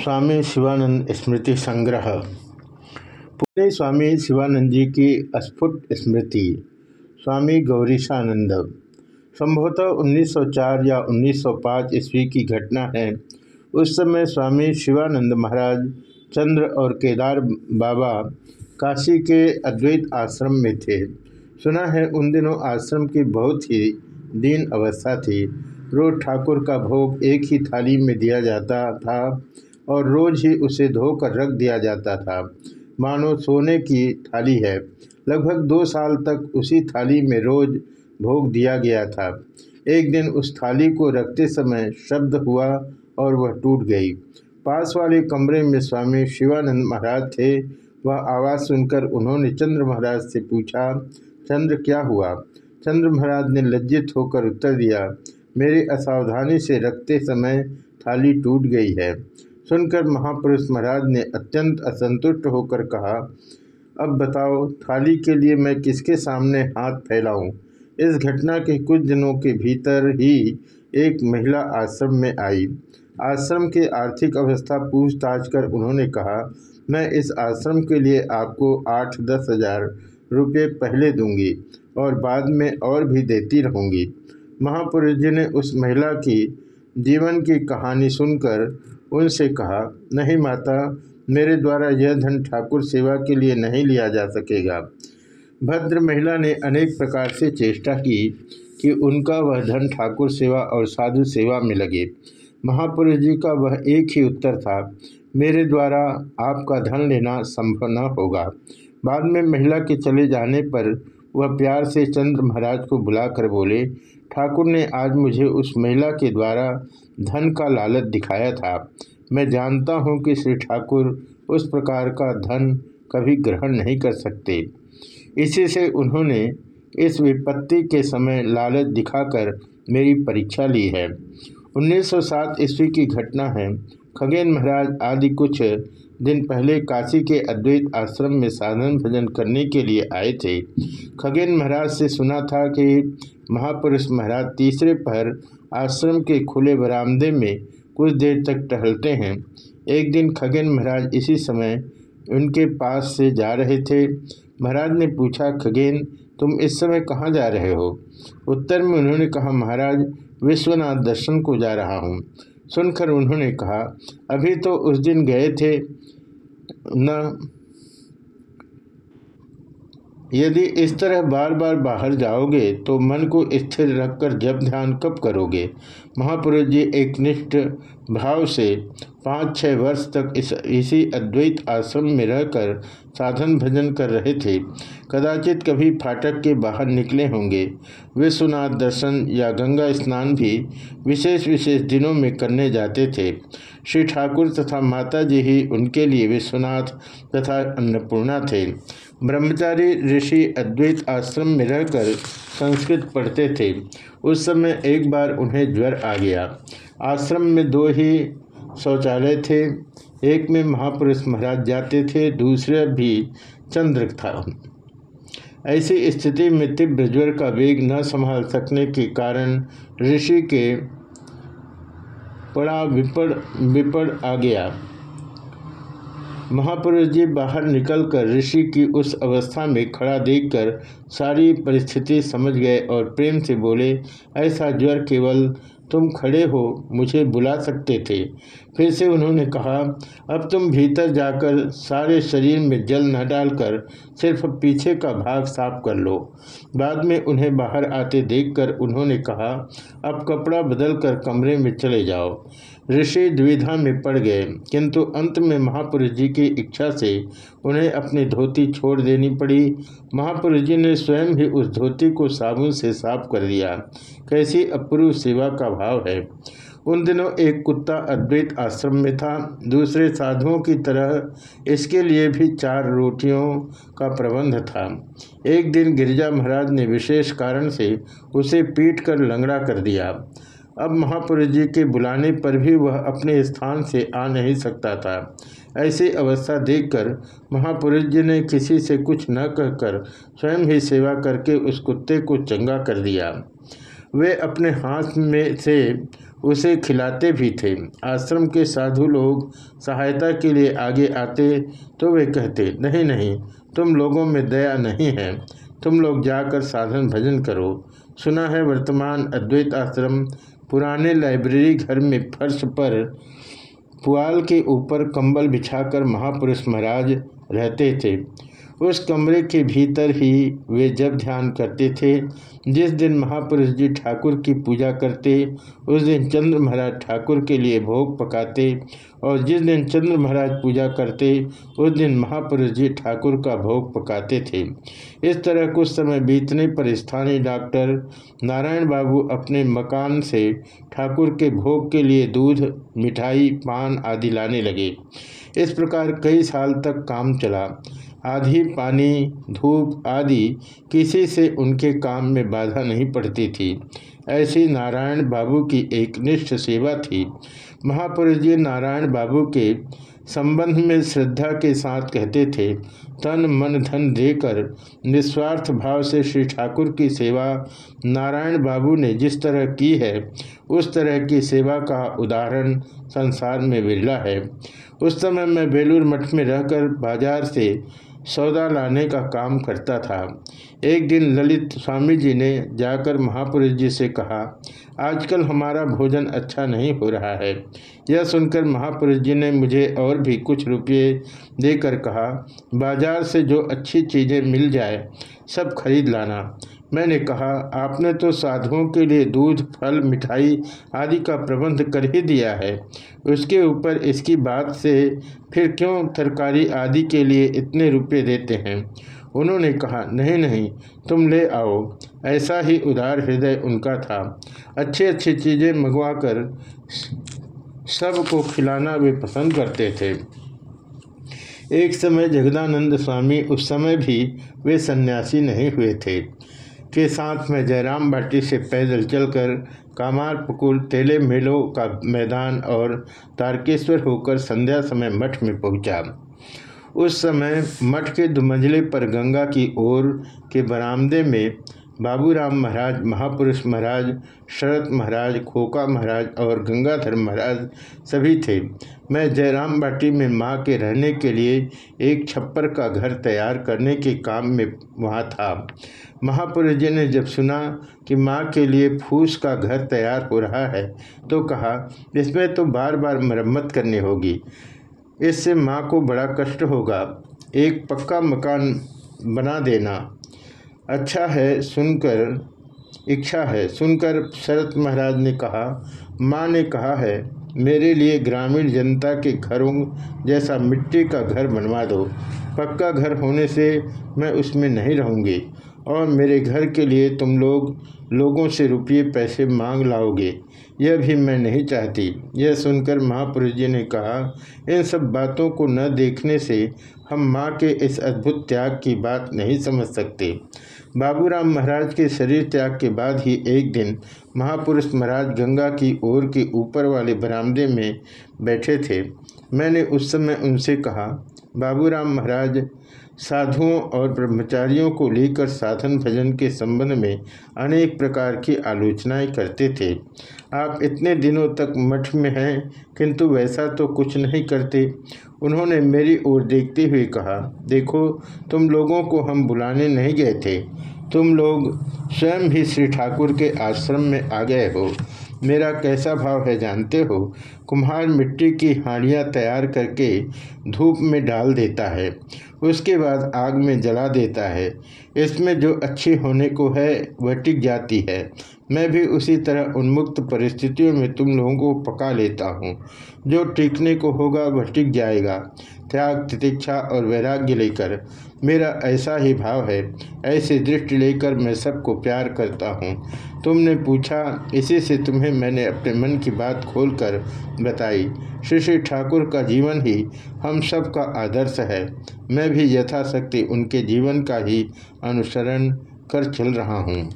स्वामी शिवानंद स्मृति संग्रह। पुणे स्वामी शिवानंद जी की स्फुट स्मृति, स्वामी गौरीशानंद। संभवतः 1904 या 1905 ईस्वी की घटना है। उस समय स्वामी शिवानंद महाराज चंद्र और केदार बाबा काशी के अद्वैत आश्रम में थे। सुना है उन दिनों आश्रम की बहुत ही दीन अवस्था थी। रोज ठाकुर का भोग एक ही थाली में दिया जाता था। और रोज ही उसे धोकर रख दिया जाता था। मानो सोने की थाली है। लगभग दो साल तक उसी थाली में रोज भोग दिया गया था। एक दिन उस थाली को रखते समय शब्द हुआ और वह टूट गई। पास वाले कमरे में स्वामी शिवानंद महाराज थे। वह आवाज़ सुनकर उन्होंने चंद्र महाराज से पूछा, चंद्र, क्या हुआ? चंद्र महाराज ने लज्जित होकर उत्तर दिया, मेरी असावधानी से रखते समय थाली टूट गई है। सुनकर महापुरुष महाराज ने अत्यंत असंतुष्ट होकर कहा, अब बताओ, थाली के लिए मैं किसके सामने हाथ फैलाऊं? इस घटना के कुछ दिनों के भीतर ही एक महिला आश्रम में आई आश्रम की आर्थिक अवस्था पूछताछ कर उन्होंने कहा, मैं इस आश्रम के लिए आपको आठ दस हज़ार रुपये पहले दूँगी और बाद में और भी देती रहूँगी महापुरुष जी ने उस महिला की जीवन की कहानी सुनकर उनसे कहा, नहीं माता, मेरे द्वारा यह धन ठाकुर सेवा के लिए नहीं लिया जा सकेगा। भद्र महिला ने अनेक प्रकार से चेष्टा की कि उनका वह धन ठाकुर सेवा और साधु सेवा में लगे। महापुरुष जी का वह एक ही उत्तर था, मेरे द्वारा आपका धन लेना संभव न होगा। बाद में महिला के चले जाने पर वह प्यार से चंद्र महाराज को बुलाकर बोले, ठाकुर ने आज मुझे उस महिला के द्वारा धन का लालच दिखाया था। मैं जानता हूँ कि श्री ठाकुर उस प्रकार का धन कभी ग्रहण नहीं कर सकते। इसी से उन्होंने इस विपत्ति के समय लालच दिखाकर मेरी परीक्षा ली है। 1907 ईस्वी की घटना है। खगेन महाराज आदि कुछ दिन पहले काशी के अद्वैत आश्रम में साधन भजन करने के लिए आए थे। खगेन महाराज से सुना था कि महापुरुष महाराज तीसरे पहर आश्रम के खुले बरामदे में कुछ देर तक टहलते हैं। एक दिन खगेन महाराज इसी समय उनके पास से जा रहे थे। महाराज ने पूछा, खगेन, तुम इस समय कहाँ जा रहे हो? उत्तर में उन्होंने कहा, महाराज, विश्वनाथ दर्शन को जा रहा हूँ। सुनकर उन्होंने कहा, अभी तो उस दिन गए थे। न, यदि इस तरह बार बार बाहर जाओगे तो मन को स्थिर रखकर जब ध्यान कब करोगे? महापुरुष जी, एक निष्ठ भाव से पाँच छः वर्ष तक इस, इसी अद्वैत आश्रम में रहकर साधन भजन कर रहे थे। कदाचित कभी फाटक के बाहर निकले होंगे। विश्वनाथ दर्शन या गंगा स्नान भी विशेष विशेष दिनों में करने जाते थे। श्री ठाकुर तथा माता जी ही उनके लिए विश्वनाथ तथा अन्नपूर्णा थे। ब्रह्मचारी ऋषि अद्वैत आश्रम में रहकर संस्कृत पढ़ते थे। उस समय एक बार उन्हें ज्वर आ गया। आश्रम में दो ही शौचालय थे। एक में महापुरुष महाराज जाते थे, दूसरे भी चंद्र था। ऐसी स्थिति में तीव्र ज्वर का वेग न संभाल सकने के कारण ऋषि के पड़ा विपड़ विपड़ आ गया। महापुरुष जी बाहर निकलकर ऋषि की उस अवस्था में खड़ा देखकर सारी परिस्थिति समझ गए और प्रेम से बोले, ऐसा ज्वर केवल तुम खड़े हो, मुझे बुला सकते थे। फिर से उन्होंने कहा, अब तुम भीतर जाकर सारे शरीर में जल न डालकर सिर्फ़ पीछे का भाग साफ़ कर लो। बाद में उन्हें बाहर आते देखकर उन्होंने कहा, अब कपड़ा बदल कर कमरे में चले जाओ। ऋषि द्विधा में पड़ गए। किंतु अंत में महापुरुष जी की इच्छा से उन्हें अपनी धोती छोड़ देनी पड़ी। महापुरुष जी ने स्वयं ही उस धोती को साबुन से साफ़ कर दिया। कैसी अपूर्व सेवा का भाव है। उन दिनों एक कुत्ता अद्वैत आश्रम में था। दूसरे साधुओं की तरह इसके लिए भी चार रोटियों का प्रबंध था। एक दिन गिरिजा महाराज ने विशेष कारण से उसे पीट कर लंगड़ा कर दिया। अब महापुरुष जी के बुलाने पर भी वह अपने स्थान से आ नहीं सकता था। ऐसी अवस्था देखकर महापुरुष जी ने किसी से कुछ न कहकर स्वयं ही सेवा करके उस कुत्ते को चंगा कर दिया। वे अपने हाथ में से उसे खिलाते भी थे। आश्रम के साधु लोग सहायता के लिए आगे आते तो वे कहते, नहीं नहीं, तुम लोगों में दया नहीं है। तुम लोग जाकर साधन भजन करो। सुना है वर्तमान अद्वैत आश्रम पुराने लाइब्रेरी घर में फर्श पर पुआल के ऊपर कंबल बिछाकर महापुरुष महाराज रहते थे। उस कमरे के भीतर ही वे जब ध्यान करते थे जिस दिन महापुरुष जी ठाकुर की पूजा करते, उस दिन चंद्र महाराज ठाकुर के लिए भोग पकाते और जिस दिन चंद्र महाराज पूजा करते, उस दिन महापुरुष जी ठाकुर का भोग पकाते थे। इस तरह कुछ समय बीतने पर स्थानीय डॉक्टर नारायण बाबू अपने मकान से ठाकुर के भोग के लिए दूध, मिठाई, पान आदि लाने लगे। इस प्रकार कई साल तक काम चला। आधी पानी, धूप आदि किसी से उनके काम में बाधा नहीं पड़ती थी। ऐसी नारायण बाबू की एक निष्ठ सेवा थी। महापुरुष जी नारायण बाबू के संबंध में श्रद्धा के साथ कहते थे, तन मन धन देकर निस्वार्थ भाव से श्री ठाकुर की सेवा नारायण बाबू ने जिस तरह की है, उस तरह की सेवा का उदाहरण संसार में विरला है। उस समय मैं बेलूर मठ में रहकर बाज़ार से सौदा लाने का काम करता था। एक दिन ललित स्वामी जी ने जाकर महापुरुष जी से कहा, आजकल हमारा भोजन अच्छा नहीं हो रहा है। यह सुनकर महापुरुष जी ने मुझे और भी कुछ रुपये देकर कहा, बाज़ार से जो अच्छी चीज़ें मिल जाए, सब खरीद लाना। मैंने कहा, आपने तो साधुओं के लिए दूध, फल, मिठाई आदि का प्रबंध कर ही दिया है। उसके ऊपर इसकी बात से फिर क्यों तरकारी आदि के लिए इतने रुपए देते हैं? उन्होंने कहा, नहीं नहीं, तुम ले आओ। ऐसा ही उदार हृदय उनका था। अच्छी अच्छी चीज़ें मंगवा कर सबको खिलाना वे पसंद करते थे। एक समय जगदानंद स्वामी, उस समय भी वे सन्यासी नहीं हुए थे। के साथ में जयराम बाटी से पैदल चलकर कामार पुकुल तेले मेलों का मैदान और तारकेश्वर होकर संध्या समय मठ में पहुँचा। उस समय मठ के दुमंजले पर गंगा की ओर के बरामदे में बाबूराम महाराज, महापुरुष महाराज, शरत महाराज, खोका महाराज और गंगाधर महाराज सभी थे। मैं जयराम बाटी में माँ के रहने के लिए एक छप्पर का घर तैयार करने के काम में वहाँ था। महापुरुष जी ने जब सुना कि माँ के लिए फूस का घर तैयार हो रहा है तो कहा, इसमें तो बार बार मरम्मत करनी होगी। इससे माँ को बड़ा कष्ट होगा। एक पक्का मकान बना देना। अच्छा है सुनकर, इच्छा है सुनकर शरत महाराज ने कहा, माँ ने कहा है, मेरे लिए ग्रामीण जनता के घरों जैसा मिट्टी का घर बनवा दो। पक्का घर होने से मैं उसमें नहीं रहूँगी। और मेरे घर के लिए तुम लोग लोगों से रुपये पैसे मांग लाओगे। यह भी मैं नहीं चाहती। यह सुनकर महापुरुष जी ने कहा, इन सब बातों को न देखने से हम माँ के इस अद्भुत त्याग की बात नहीं समझ सकते। बाबूराम महाराज के शरीर त्याग के बाद ही एक दिन महापुरुष महाराज गंगा की ओर के ऊपर वाले बरामदे में बैठे थे। मैंने उस समय उनसे कहा, बाबूराम महाराज साधुओं और ब्रह्मचारियों को लेकर साधन भजन के संबंध में अनेक प्रकार की आलोचनाएँ करते थे। आप इतने दिनों तक मठ में हैं, किंतु वैसा तो कुछ नहीं करते। उन्होंने मेरी ओर देखते हुए कहा, देखो, तुम लोगों को हम बुलाने नहीं गए थे। तुम लोग स्वयं भी श्री ठाकुर के आश्रम में आ गए हो। मेरा कैसा भाव है जानते हो? कुम्हार मिट्टी की हाड़ियाँ तैयार करके धूप में डाल देता है। उसके बाद आग में जला देता है। इसमें जो अच्छी होने को है, वह टिक जाती है। मैं भी उसी तरह उन्मुक्त परिस्थितियों में तुम लोगों को पका लेता हूँ। जो टिकने को होगा, वह टिक जाएगा। त्याग, तितिक्षा और वैराग्य लेकर मेरा ऐसा ही भाव है, ऐसी दृष्टि लेकर मैं सबको प्यार करता हूँ। तुमने पूछा, इसी से तुम्हें मैंने अपने मन की बात खोलकर बताई। श्री श्री ठाकुर का जीवन ही हम सब का आदर्श है। मैं भी यथाशक्ति उनके जीवन का ही अनुसरण कर चल रहा हूँ।